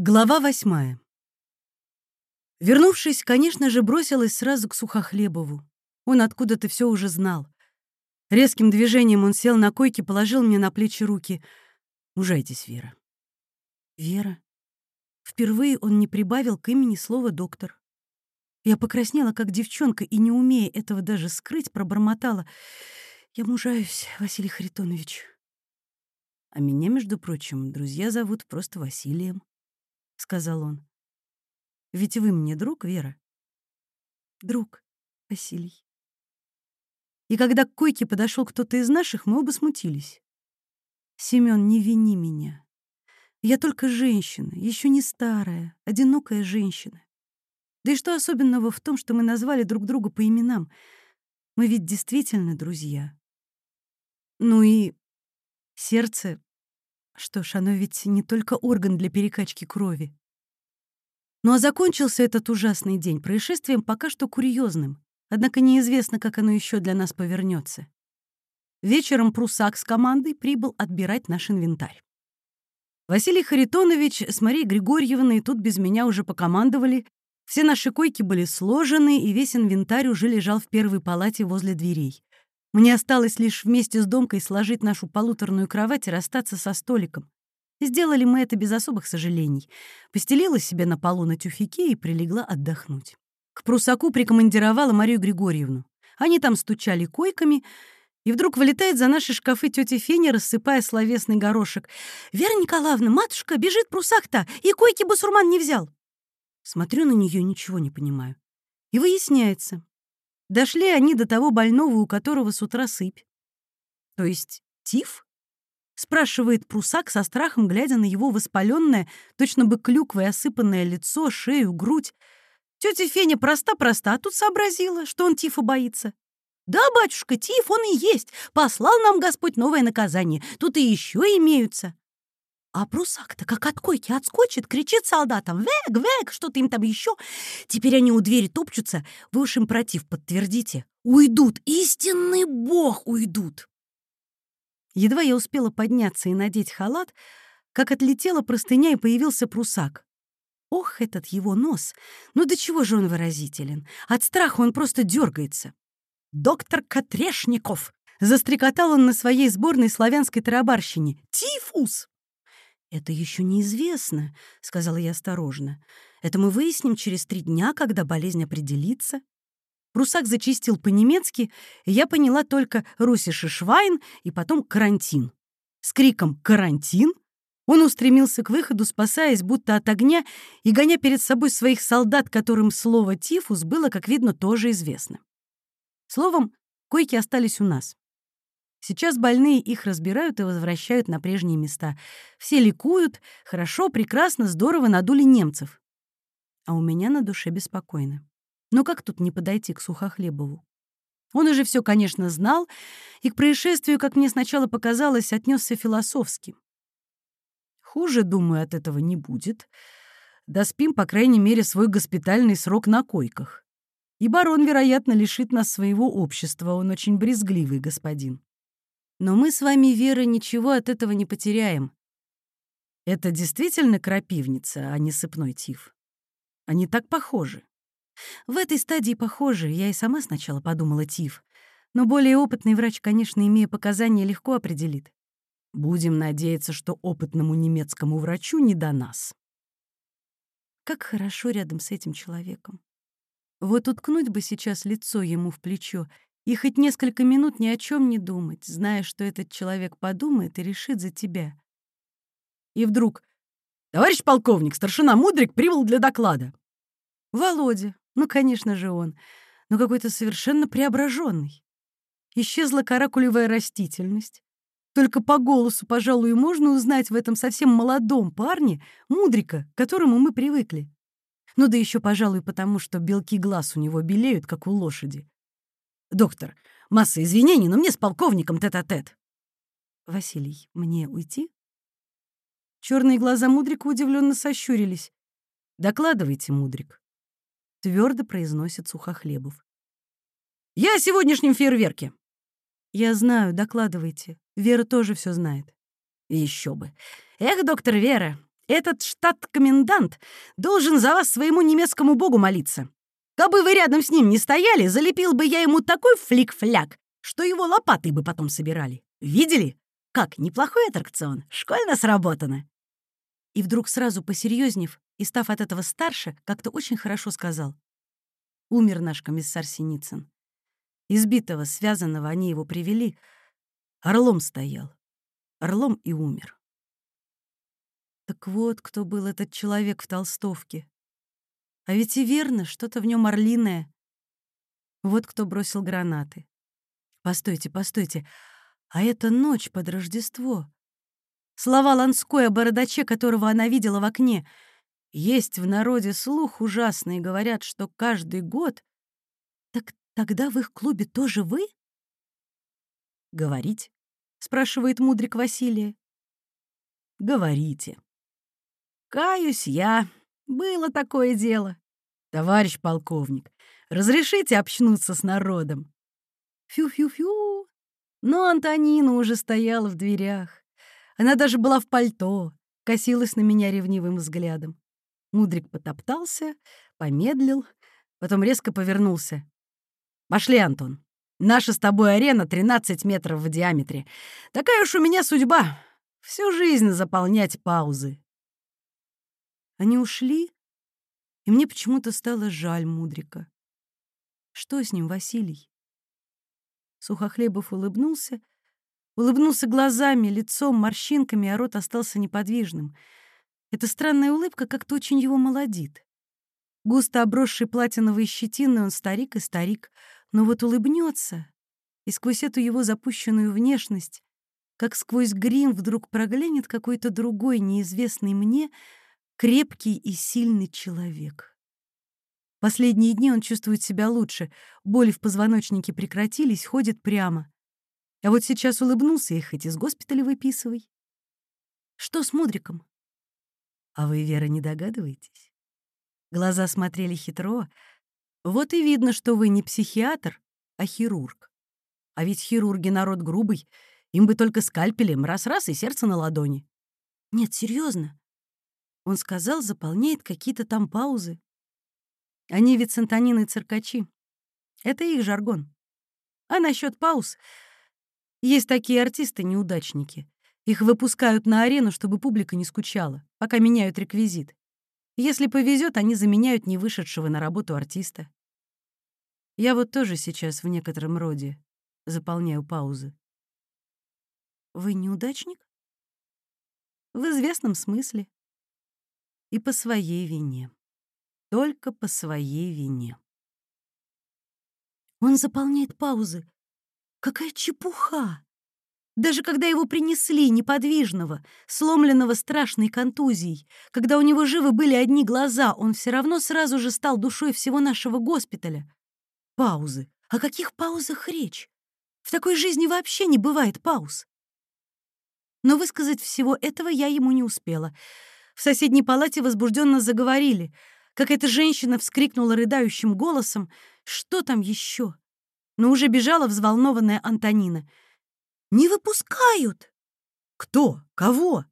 Глава восьмая. Вернувшись, конечно же, бросилась сразу к Сухохлебову. Он откуда-то все уже знал. Резким движением он сел на койке, положил мне на плечи руки. «Мужайтесь, Вера». «Вера?» Впервые он не прибавил к имени слова «доктор». Я покраснела, как девчонка, и, не умея этого даже скрыть, пробормотала. «Я мужаюсь, Василий Харитонович». А меня, между прочим, друзья зовут просто Василием. — сказал он. «Ведь вы мне друг, Вера?» «Друг, Василий». И когда к койке подошел кто-то из наших, мы оба смутились. «Семён, не вини меня. Я только женщина, еще не старая, одинокая женщина. Да и что особенного в том, что мы назвали друг друга по именам? Мы ведь действительно друзья. Ну и сердце что ж, оно ведь не только орган для перекачки крови. Ну а закончился этот ужасный день происшествием пока что курьезным, однако неизвестно, как оно еще для нас повернется. Вечером прусак с командой прибыл отбирать наш инвентарь. Василий Харитонович с Марией Григорьевной тут без меня уже покомандовали, все наши койки были сложены, и весь инвентарь уже лежал в первой палате возле дверей. Мне осталось лишь вместе с Домкой сложить нашу полуторную кровать и расстаться со столиком. Сделали мы это без особых сожалений. Постелила себе на полу на тюфяке и прилегла отдохнуть. К прусаку прикомандировала Марию Григорьевну. Они там стучали койками, и вдруг вылетает за наши шкафы тетя Феня, рассыпая словесный горошек. «Вера Николаевна, матушка, бежит прусак-то, и койки басурман не взял!» Смотрю на нее ничего не понимаю. И выясняется, Дошли они до того больного, у которого с утра сыпь. То есть тиф? Спрашивает прусак со страхом, глядя на его воспаленное, точно бы клюквой осыпанное лицо, шею, грудь. Тетя Феня проста-проста, тут сообразила, что он тифа боится. «Да, батюшка, тиф, он и есть. Послал нам Господь новое наказание. Тут и еще имеются». А прусак-то как от койки отскочит, кричит солдатам «Век, век!» что-то им там еще. Теперь они у двери топчутся. Вы уж им против подтвердите. Уйдут, истинный бог уйдут. Едва я успела подняться и надеть халат, как отлетела простыня и появился прусак. Ох, этот его нос! Ну до чего же он выразителен? От страха он просто дергается. «Доктор Катрешников!» Застрекотал он на своей сборной славянской тарабарщине. «Тифус!» «Это еще неизвестно», — сказала я осторожно. «Это мы выясним через три дня, когда болезнь определится». Русак зачистил по-немецки, и я поняла только «Русиш и Швайн» и потом «карантин». С криком «карантин» он устремился к выходу, спасаясь будто от огня и гоня перед собой своих солдат, которым слово «тифус» было, как видно, тоже известно. Словом, койки остались у нас. Сейчас больные их разбирают и возвращают на прежние места. Все ликуют, хорошо, прекрасно, здорово надули немцев. А у меня на душе беспокойно. Но как тут не подойти к Сухохлебову? Он уже все, конечно, знал, и к происшествию, как мне сначала показалось, отнесся философски. Хуже, думаю, от этого не будет. Доспим, по крайней мере, свой госпитальный срок на койках. И барон, вероятно, лишит нас своего общества, он очень брезгливый господин. Но мы с вами, Вера, ничего от этого не потеряем. Это действительно крапивница, а не сыпной тиф. Они так похожи. В этой стадии похожи, я и сама сначала подумала тиф. Но более опытный врач, конечно, имея показания, легко определит. Будем надеяться, что опытному немецкому врачу не до нас. Как хорошо рядом с этим человеком. Вот уткнуть бы сейчас лицо ему в плечо и хоть несколько минут ни о чем не думать, зная, что этот человек подумает и решит за тебя. И вдруг «Товарищ полковник, старшина Мудрик прибыл для доклада». Володя, ну, конечно же, он, но какой-то совершенно преображенный. Исчезла каракулевая растительность. Только по голосу, пожалуй, можно узнать в этом совсем молодом парне Мудрика, к которому мы привыкли. Ну да еще, пожалуй, потому что белки глаз у него белеют, как у лошади. «Доктор, масса извинений, но мне с полковником тет-а-тет». -тет. «Василий, мне уйти?» Черные глаза Мудрика удивленно сощурились. «Докладывайте, Мудрик», — твердо произносит Сухохлебов. «Я о сегодняшнем фейерверке». «Я знаю, докладывайте. Вера тоже все знает». «Еще бы. Эх, доктор Вера, Этот штат-комендант должен за вас своему немецкому богу молиться. Кабы вы рядом с ним не стояли, залепил бы я ему такой флик-фляк, что его лопатой бы потом собирали. Видели? Как, неплохой аттракцион? Школьно сработано. И вдруг сразу посерьезнев и став от этого старше, как-то очень хорошо сказал. Умер наш комиссар Синицын. Избитого, связанного они его привели. Орлом стоял. Орлом и умер. Так вот, кто был этот человек в толстовке. А ведь и верно, что-то в нем орлиное. Вот кто бросил гранаты. Постойте, постойте. А это ночь под Рождество. Слова Ланской о бородаче, которого она видела в окне. Есть в народе слух ужасный, говорят, что каждый год... Так тогда в их клубе тоже вы? «Говорить?» — спрашивает мудрик Василия. «Говорите», Каюсь я. Было такое дело. Товарищ полковник, разрешите общнуться с народом? Фю-фю-фю. Но Антонина уже стояла в дверях. Она даже была в пальто, косилась на меня ревнивым взглядом. Мудрик потоптался, помедлил, потом резко повернулся. «Пошли, Антон. Наша с тобой арена 13 метров в диаметре. Такая уж у меня судьба. Всю жизнь заполнять паузы. Они ушли, и мне почему-то стало жаль Мудрика. Что с ним, Василий? Сухохлебов улыбнулся, улыбнулся глазами, лицом, морщинками, а рот остался неподвижным. Эта странная улыбка как-то очень его молодит. Густо обросший платиновой щетиной он старик и старик, но вот улыбнется, и сквозь эту его запущенную внешность, как сквозь грим вдруг проглянет какой-то другой, неизвестный мне, крепкий и сильный человек. Последние дни он чувствует себя лучше, боли в позвоночнике прекратились, ходит прямо. А вот сейчас улыбнулся и хоть из госпиталя выписывай. Что с Мудриком? А вы, Вера, не догадываетесь? Глаза смотрели хитро. Вот и видно, что вы не психиатр, а хирург. А ведь хирурги народ грубый, им бы только скальпелем раз-раз и сердце на ладони. Нет, серьезно. Он сказал, заполняет какие-то там паузы. Они ведь с Антониной циркачи. Это их жаргон. А насчет пауз... Есть такие артисты-неудачники. Их выпускают на арену, чтобы публика не скучала, пока меняют реквизит. Если повезет, они заменяют не вышедшего на работу артиста. Я вот тоже сейчас в некотором роде заполняю паузы. Вы неудачник? В известном смысле. И по своей вине. Только по своей вине. Он заполняет паузы. Какая чепуха! Даже когда его принесли неподвижного, сломленного страшной контузией, когда у него живы были одни глаза, он все равно сразу же стал душой всего нашего госпиталя. Паузы. О каких паузах речь? В такой жизни вообще не бывает пауз. Но высказать всего этого я ему не успела — в соседней палате возбужденно заговорили. Какая-то женщина вскрикнула рыдающим голосом. Что там еще? Но уже бежала взволнованная Антонина. «Не выпускают!» «Кто? Кого?»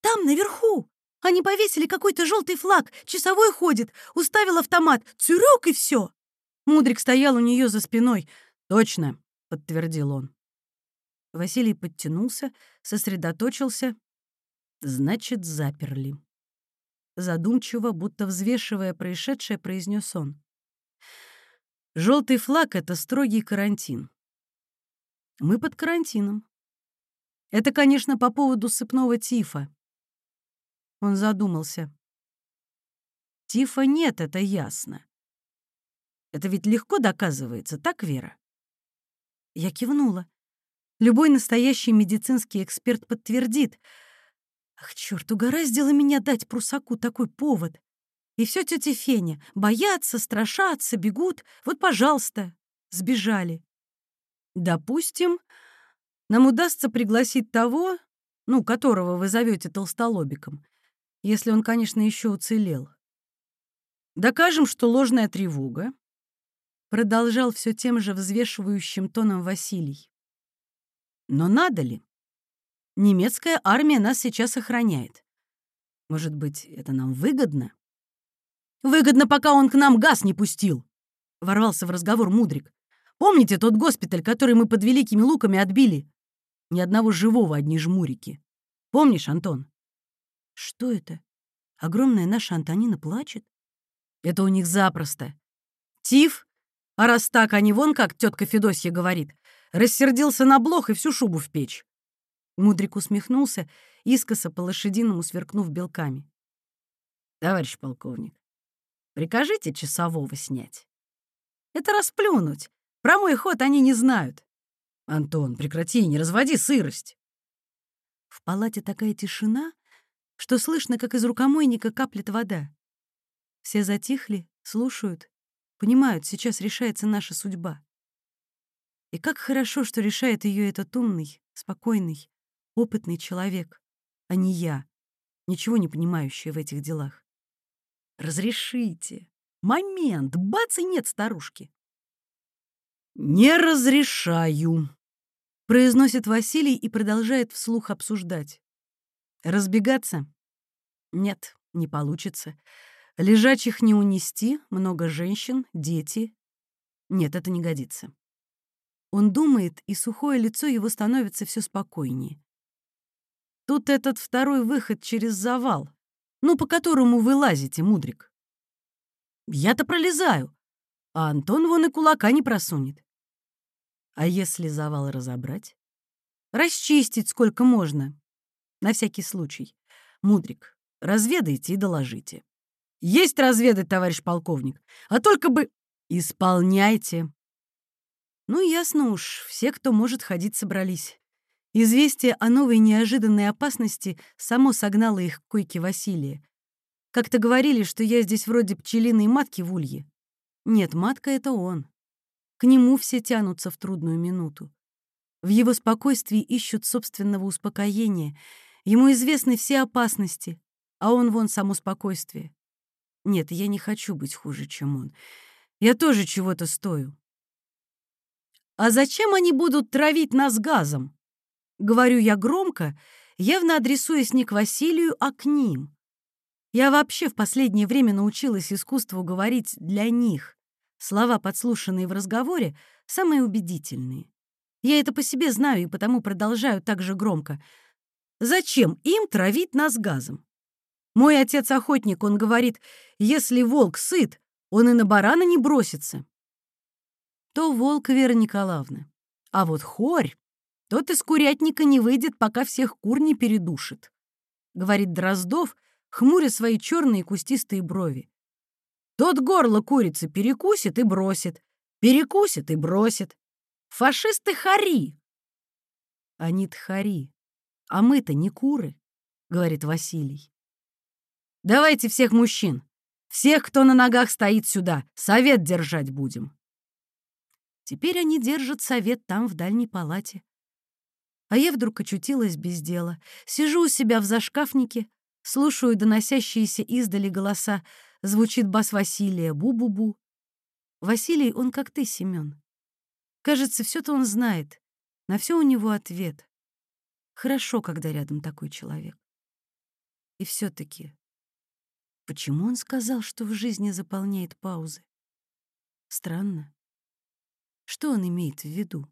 «Там, наверху! Они повесили какой-то желтый флаг, часовой ходит, уставил автомат, цюрек и все!» Мудрик стоял у нее за спиной. «Точно!» — подтвердил он. Василий подтянулся, сосредоточился, Значит, заперли. Задумчиво, будто взвешивая происшедшее, произнес он. Желтый флаг — это строгий карантин. Мы под карантином. Это, конечно, по поводу сыпного тифа. Он задумался. Тифа нет, это ясно. Это ведь легко доказывается, так, Вера? Я кивнула. Любой настоящий медицинский эксперт подтвердит — Ах, черт, угораздило меня дать прусаку такой повод. И все тетя Феня. Боятся, страшатся, бегут. Вот, пожалуйста, сбежали. Допустим, нам удастся пригласить того, ну, которого вы зовете толстолобиком, если он, конечно, еще уцелел. Докажем, что ложная тревога, продолжал все тем же взвешивающим тоном Василий. Но надо ли? Немецкая армия нас сейчас охраняет. Может быть, это нам выгодно? Выгодно, пока он к нам газ не пустил, ворвался в разговор Мудрик. Помните тот госпиталь, который мы под Великими Луками отбили? Ни одного живого, одни жмурики. Помнишь, Антон? Что это? Огромная наша Антонина плачет? Это у них запросто. Тиф? А раз так, а не вон, как тетка Федосья говорит, рассердился на блох и всю шубу в печь. Мудрик усмехнулся, искоса по-лошадиному сверкнув белками. «Товарищ полковник, прикажите часового снять. Это расплюнуть. Про мой ход они не знают. Антон, прекрати, не разводи сырость. В палате такая тишина, что слышно, как из рукомойника каплет вода. Все затихли, слушают, понимают, сейчас решается наша судьба. И как хорошо, что решает ее этот умный, спокойный, опытный человек, а не я, ничего не понимающая в этих делах. Разрешите. Момент, бац, и нет старушки. «Не разрешаю», — произносит Василий и продолжает вслух обсуждать. «Разбегаться? Нет, не получится. Лежачих не унести, много женщин, дети. Нет, это не годится». Он думает, и сухое лицо его становится все спокойнее. Тут этот второй выход через завал, ну, по которому вы лазите, мудрик. Я-то пролезаю, а Антон вон и кулака не просунет. А если завал разобрать? Расчистить сколько можно. На всякий случай. Мудрик, разведайте и доложите. Есть разведать, товарищ полковник, а только бы... Исполняйте. Ну, ясно уж, все, кто может ходить, собрались. Известие о новой неожиданной опасности само согнало их к койке Василия. Как-то говорили, что я здесь вроде пчелиной матки в улье. Нет, матка — это он. К нему все тянутся в трудную минуту. В его спокойствии ищут собственного успокоения. Ему известны все опасности, а он вон само спокойствие. Нет, я не хочу быть хуже, чем он. Я тоже чего-то стою. А зачем они будут травить нас газом? Говорю я громко, явно адресуясь не к Василию, а к ним. Я вообще в последнее время научилась искусству говорить для них. Слова, подслушанные в разговоре, самые убедительные. Я это по себе знаю и потому продолжаю так же громко. Зачем им травить нас газом? Мой отец охотник, он говорит, если волк сыт, он и на барана не бросится. То волк, Вера Николаевна. А вот хорь тот из курятника не выйдет, пока всех кур не передушит», — говорит Дроздов, хмуря свои черные кустистые брови. «Тот горло курицы перекусит и бросит, перекусит и бросит. Фашисты хари!» «Они-то хари, а мы-то не куры», — говорит Василий. «Давайте всех мужчин, всех, кто на ногах стоит сюда, совет держать будем». Теперь они держат совет там, в дальней палате. А я вдруг очутилась без дела. Сижу у себя в зашкафнике, слушаю доносящиеся издали голоса. Звучит бас Василия «бу-бу-бу». Василий, он как ты, Семён. Кажется, все то он знает. На все у него ответ. Хорошо, когда рядом такой человек. И все таки почему он сказал, что в жизни заполняет паузы? Странно. Что он имеет в виду?